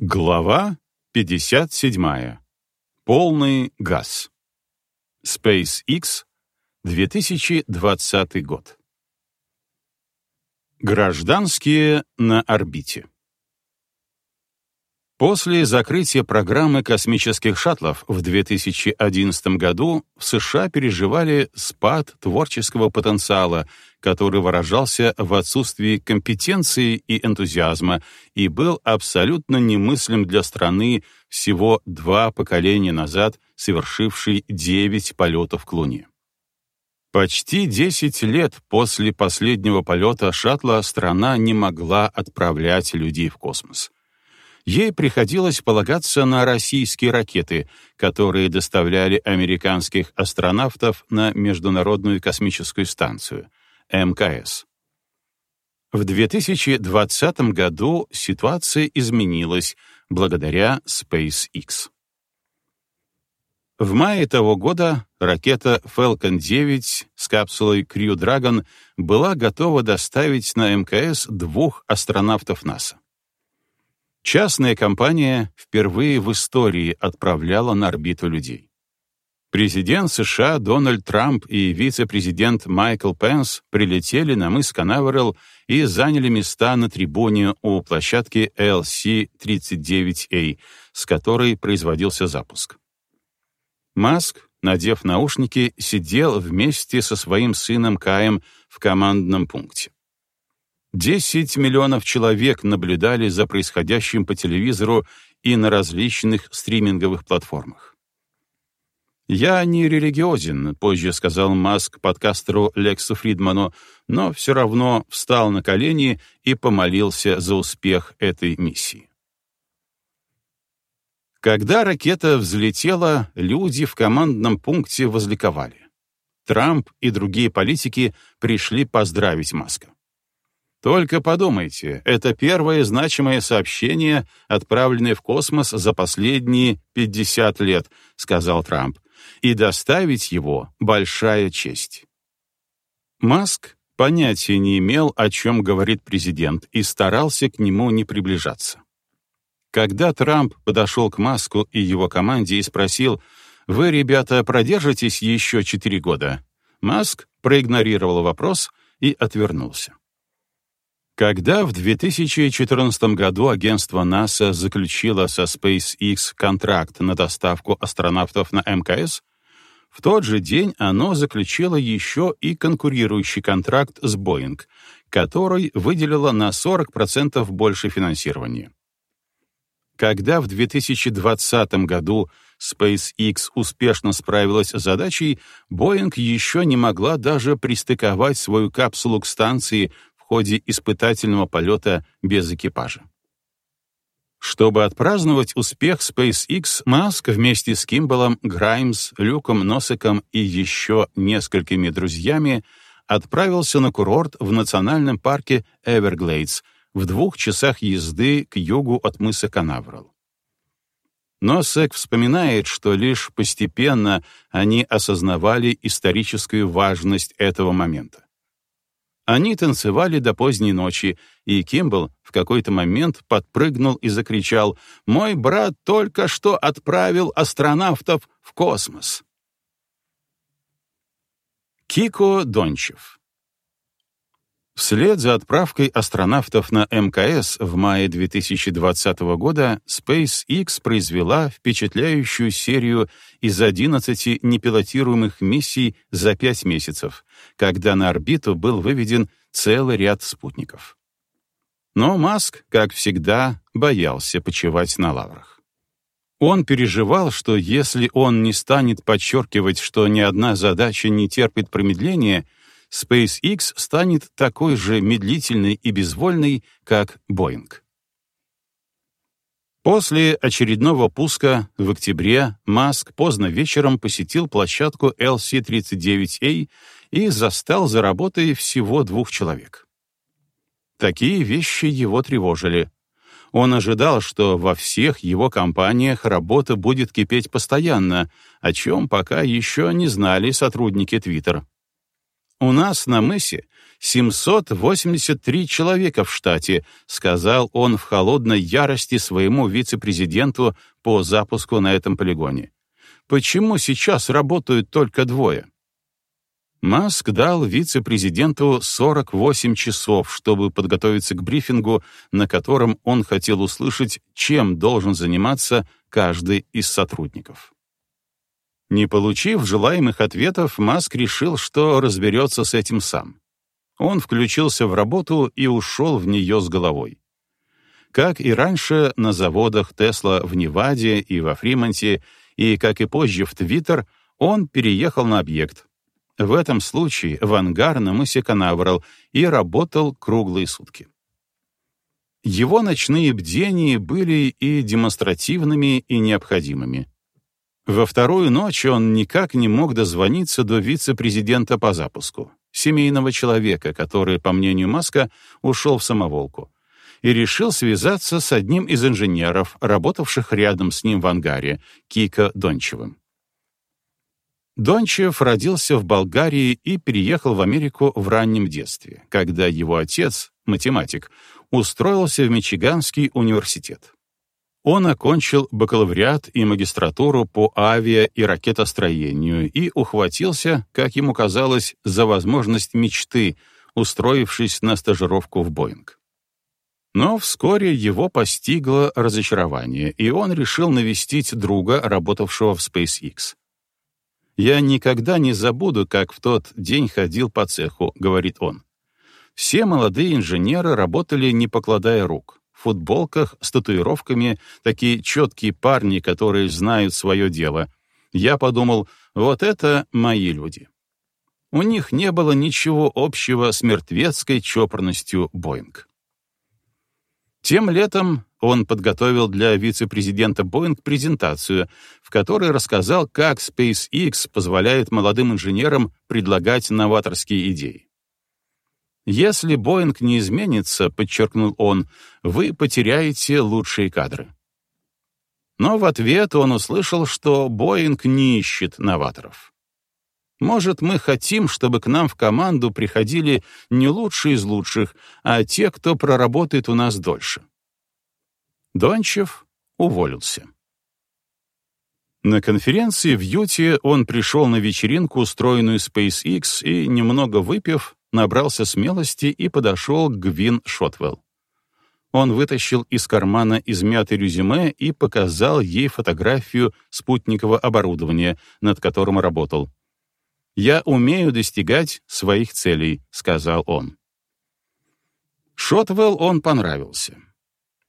Глава 57. Полный газ. SpaceX, 2020 год. Гражданские на орбите. После закрытия программы космических шаттлов в 2011 году в США переживали спад творческого потенциала, который выражался в отсутствии компетенции и энтузиазма и был абсолютно немыслим для страны всего два поколения назад, совершившей девять полетов к Луне. Почти 10 лет после последнего полета шаттла страна не могла отправлять людей в космос ей приходилось полагаться на российские ракеты, которые доставляли американских астронавтов на Международную космическую станцию, МКС. В 2020 году ситуация изменилась благодаря SpaceX. В мае того года ракета Falcon 9 с капсулой Crew Dragon была готова доставить на МКС двух астронавтов НАСА. Частная компания впервые в истории отправляла на орбиту людей. Президент США Дональд Трамп и вице-президент Майкл Пенс прилетели на мыс Канаверал и заняли места на трибуне у площадки LC-39A, с которой производился запуск. Маск, надев наушники, сидел вместе со своим сыном Каем в командном пункте. Десять миллионов человек наблюдали за происходящим по телевизору и на различных стриминговых платформах. «Я не религиозен», — позже сказал Маск подкастеру Лексу Фридману, но все равно встал на колени и помолился за успех этой миссии. Когда ракета взлетела, люди в командном пункте возликовали. Трамп и другие политики пришли поздравить Маска. Только подумайте, это первое значимое сообщение, отправленное в космос за последние 50 лет, сказал Трамп, и доставить его — большая честь. Маск понятия не имел, о чем говорит президент, и старался к нему не приближаться. Когда Трамп подошел к Маску и его команде и спросил, «Вы, ребята, продержитесь еще четыре года?» Маск проигнорировал вопрос и отвернулся. Когда в 2014 году агентство НАСА заключило со SpaceX контракт на доставку астронавтов на МКС, в тот же день оно заключило еще и конкурирующий контракт с Boeing, который выделило на 40% больше финансирования. Когда в 2020 году SpaceX успешно справилась с задачей, Boeing еще не могла даже пристыковать свою капсулу к станции ходе испытательного полета без экипажа. Чтобы отпраздновать успех SpaceX, Маск вместе с Кимбалом, Граймс, Люком Носиком и еще несколькими друзьями отправился на курорт в национальном парке Эверглейдс в двух часах езды к югу от мыса Канаверал. Носек вспоминает, что лишь постепенно они осознавали историческую важность этого момента. Они танцевали до поздней ночи, и Кимбл в какой-то момент подпрыгнул и закричал «Мой брат только что отправил астронавтов в космос». Кико Дончев Вслед за отправкой астронавтов на МКС в мае 2020 года SpaceX произвела впечатляющую серию из 11 непилотируемых миссий за 5 месяцев, когда на орбиту был выведен целый ряд спутников. Но Маск, как всегда, боялся почивать на лаврах. Он переживал, что если он не станет подчеркивать, что ни одна задача не терпит промедления — SpaceX станет такой же медлительной и безвольной, как Boeing. После очередного пуска в октябре Маск поздно вечером посетил площадку LC-39A и застал за работой всего двух человек. Такие вещи его тревожили. Он ожидал, что во всех его компаниях работа будет кипеть постоянно, о чем пока еще не знали сотрудники Twitter. У нас на мысе 783 человека в штате, сказал он в холодной ярости своему вице-президенту по запуску на этом полигоне. Почему сейчас работают только двое? Маск дал вице-президенту 48 часов, чтобы подготовиться к брифингу, на котором он хотел услышать, чем должен заниматься каждый из сотрудников. Не получив желаемых ответов, Маск решил, что разберется с этим сам. Он включился в работу и ушел в нее с головой. Как и раньше на заводах Тесла в Неваде и во Фримонте, и, как и позже в Твиттер, он переехал на объект. В этом случае в ангар на мысе Канаверал и работал круглые сутки. Его ночные бдения были и демонстративными, и необходимыми. Во вторую ночь он никак не мог дозвониться до вице-президента по запуску, семейного человека, который, по мнению Маска, ушел в самоволку, и решил связаться с одним из инженеров, работавших рядом с ним в ангаре, Кика Дончевым. Дончев родился в Болгарии и переехал в Америку в раннем детстве, когда его отец, математик, устроился в Мичиганский университет. Он окончил бакалавриат и магистратуру по авиа- и ракетостроению и ухватился, как ему казалось, за возможность мечты, устроившись на стажировку в Боинг. Но вскоре его постигло разочарование, и он решил навестить друга, работавшего в SpaceX. «Я никогда не забуду, как в тот день ходил по цеху», — говорит он. Все молодые инженеры работали, не покладая рук футболках с татуировками, такие четкие парни, которые знают свое дело. Я подумал, вот это мои люди. У них не было ничего общего с мертвецкой чопорностью Боинг. Тем летом он подготовил для вице-президента Боинг презентацию, в которой рассказал, как SpaceX позволяет молодым инженерам предлагать новаторские идеи. Если Боинг не изменится, подчеркнул он, вы потеряете лучшие кадры. Но в ответ он услышал, что Боинг не ищет новаторов. Может, мы хотим, чтобы к нам в команду приходили не лучшие из лучших, а те, кто проработает у нас дольше. Дончев уволился. На конференции в Юте он пришел на вечеринку, устроенную SpaceX, и, немного выпив, набрался смелости и подошел к Гвин Шотвелл. Он вытащил из кармана измятый резюме и показал ей фотографию спутникового оборудования, над которым работал. «Я умею достигать своих целей», — сказал он. Шотвелл он понравился.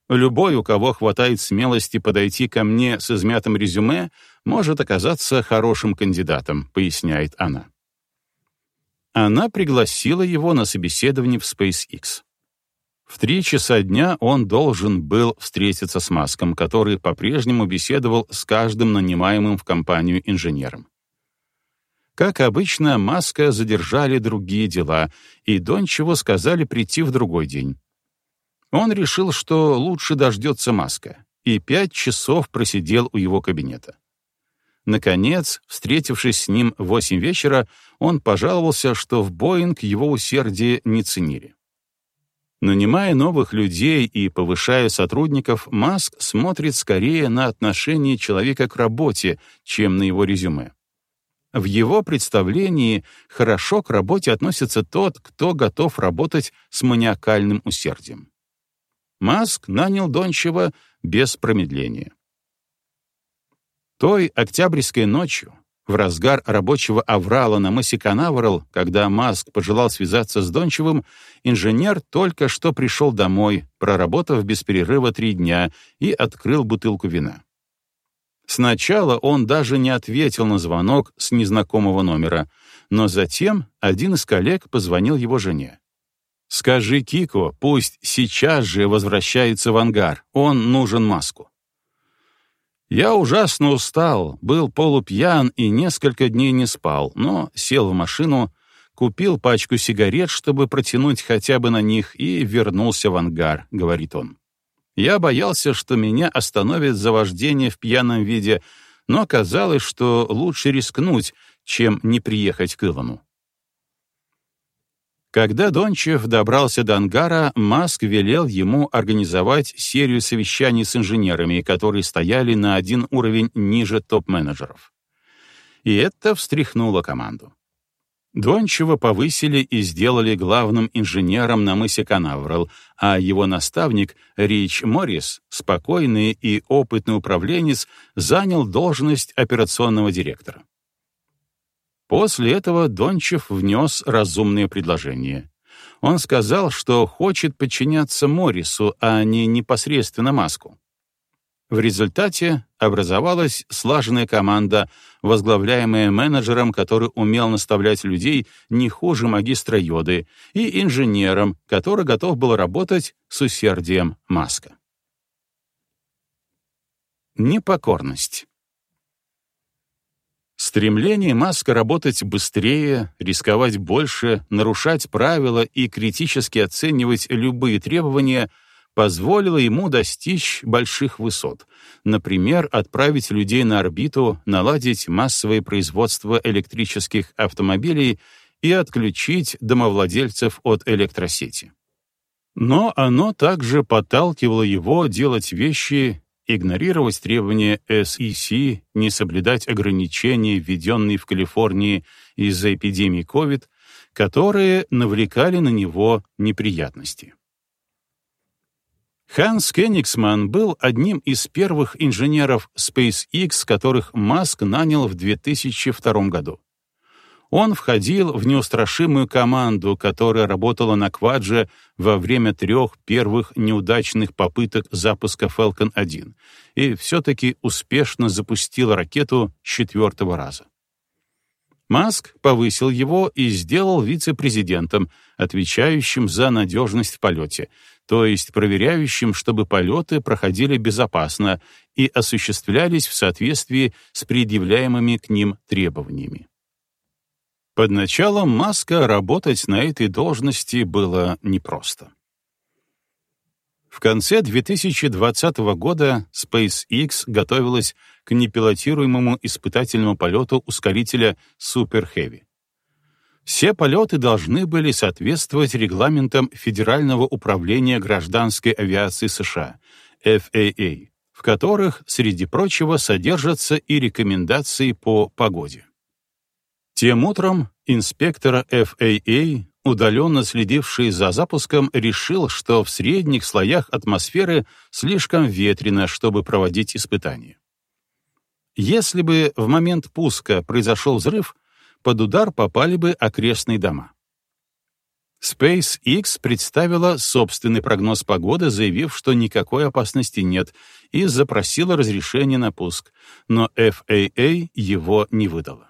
Любой, у кого хватает смелости подойти ко мне с измятым резюме, может оказаться хорошим кандидатом, поясняет она она пригласила его на собеседование в SpaceX. В три часа дня он должен был встретиться с Маском, который по-прежнему беседовал с каждым нанимаемым в компанию инженером. Как обычно, Маска задержали другие дела, и Дончеву сказали прийти в другой день. Он решил, что лучше дождется Маска, и пять часов просидел у его кабинета. Наконец, встретившись с ним в восемь вечера, он пожаловался, что в Боинг его усердие не ценили. Нанимая новых людей и повышая сотрудников, Маск смотрит скорее на отношение человека к работе, чем на его резюме. В его представлении хорошо к работе относится тот, кто готов работать с маниакальным усердием. Маск нанял Дончева без промедления. Той октябрьской ночью, в разгар рабочего аврала на мысе Канаверал, когда Маск пожелал связаться с Дончевым, инженер только что пришел домой, проработав без перерыва три дня, и открыл бутылку вина. Сначала он даже не ответил на звонок с незнакомого номера, но затем один из коллег позвонил его жене. «Скажи Кико, пусть сейчас же возвращается в ангар, он нужен Маску». Я ужасно устал, был полупьян и несколько дней не спал, но сел в машину, купил пачку сигарет, чтобы протянуть хотя бы на них, и вернулся в ангар, — говорит он. Я боялся, что меня остановит за вождение в пьяном виде, но оказалось, что лучше рискнуть, чем не приехать к Илону. Когда Дончев добрался до ангара, Маск велел ему организовать серию совещаний с инженерами, которые стояли на один уровень ниже топ-менеджеров. И это встряхнуло команду. Дончева повысили и сделали главным инженером на мысе Канаврал, а его наставник Рич Моррис, спокойный и опытный управленец, занял должность операционного директора. После этого Дончев внес разумное предложение. Он сказал, что хочет подчиняться Моррису, а не непосредственно Маску. В результате образовалась слаженная команда, возглавляемая менеджером, который умел наставлять людей не хуже магистра Йоды, и инженером, который готов был работать с усердием Маска. Непокорность. Стремление Маска работать быстрее, рисковать больше, нарушать правила и критически оценивать любые требования — позволило ему достичь больших высот, например, отправить людей на орбиту, наладить массовое производство электрических автомобилей и отключить домовладельцев от электросети. Но оно также подталкивало его делать вещи, игнорировать требования SEC, не соблюдать ограничения, введенные в Калифорнии из-за эпидемии COVID, которые навлекали на него неприятности. Ханс Кенигсман был одним из первых инженеров SpaceX, которых Маск нанял в 2002 году. Он входил в неустрашимую команду, которая работала на Квадже во время трех первых неудачных попыток запуска Falcon 1 и все-таки успешно запустил ракету четвертого раза. Маск повысил его и сделал вице-президентом, отвечающим за надежность в полете, то есть проверяющим, чтобы полеты проходили безопасно и осуществлялись в соответствии с предъявляемыми к ним требованиями. Под началом Маска работать на этой должности было непросто. В конце 2020 года SpaceX готовилась к непилотируемому испытательному полету ускорителя Super Heavy. Все полеты должны были соответствовать регламентам Федерального управления гражданской авиации США, FAA, в которых, среди прочего, содержатся и рекомендации по погоде. Тем утром инспектор FAA, удаленно следивший за запуском, решил, что в средних слоях атмосферы слишком ветрено, чтобы проводить испытания. Если бы в момент пуска произошел взрыв, под удар попали бы окрестные дома. SpaceX представила собственный прогноз погоды, заявив, что никакой опасности нет, и запросила разрешение на пуск, но FAA его не выдала.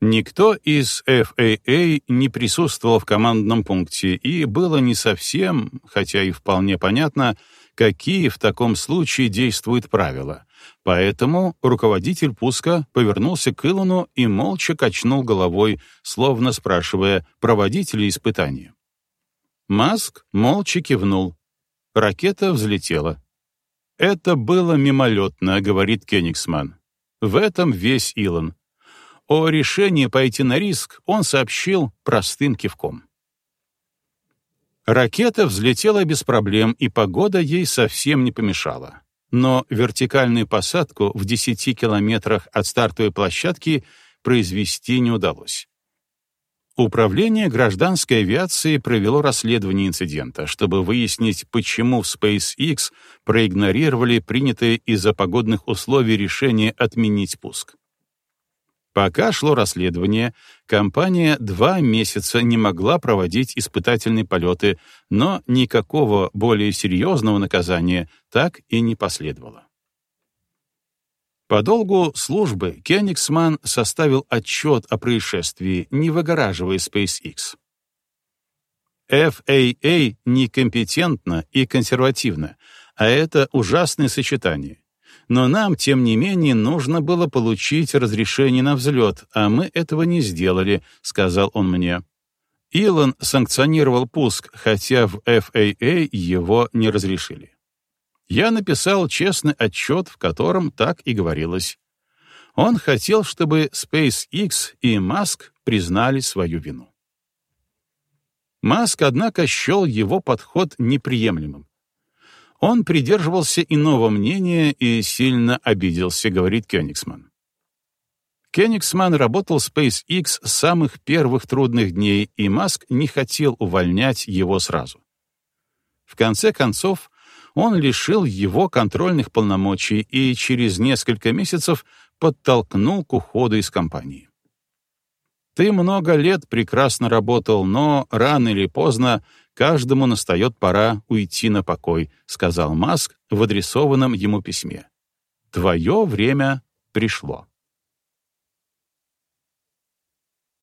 Никто из FAA не присутствовал в командном пункте, и было не совсем, хотя и вполне понятно, какие в таком случае действуют правила, Поэтому руководитель пуска повернулся к Илону и молча качнул головой, словно спрашивая, проводить ли испытание. Маск молча кивнул. Ракета взлетела. «Это было мимолетно», — говорит Кенигсман. В этом весь Илон. О решении пойти на риск он сообщил простым кивком. Ракета взлетела без проблем, и погода ей совсем не помешала но вертикальную посадку в 10 километрах от стартовой площадки произвести не удалось. Управление гражданской авиации провело расследование инцидента, чтобы выяснить, почему в SpaceX проигнорировали принятое из-за погодных условий решение отменить пуск. Пока шло расследование, компания два месяца не могла проводить испытательные полеты, но никакого более серьезного наказания так и не последовало. По долгу службы Кенигсман составил отчет о происшествии, не выгораживая SpaceX. FAA некомпетентна и консервативна, а это ужасное сочетание но нам, тем не менее, нужно было получить разрешение на взлет, а мы этого не сделали», — сказал он мне. Илон санкционировал пуск, хотя в FAA его не разрешили. Я написал честный отчет, в котором так и говорилось. Он хотел, чтобы SpaceX и Маск признали свою вину. Маск, однако, счел его подход неприемлемым. Он придерживался иного мнения и сильно обиделся, говорит Кёнигсман. Кёнигсман работал в SpaceX с самых первых трудных дней, и Маск не хотел увольнять его сразу. В конце концов, он лишил его контрольных полномочий и через несколько месяцев подтолкнул к уходу из компании. Ты много лет прекрасно работал, но рано или поздно каждому настает пора уйти на покой, сказал Маск в адресованном ему письме. Твое время пришло.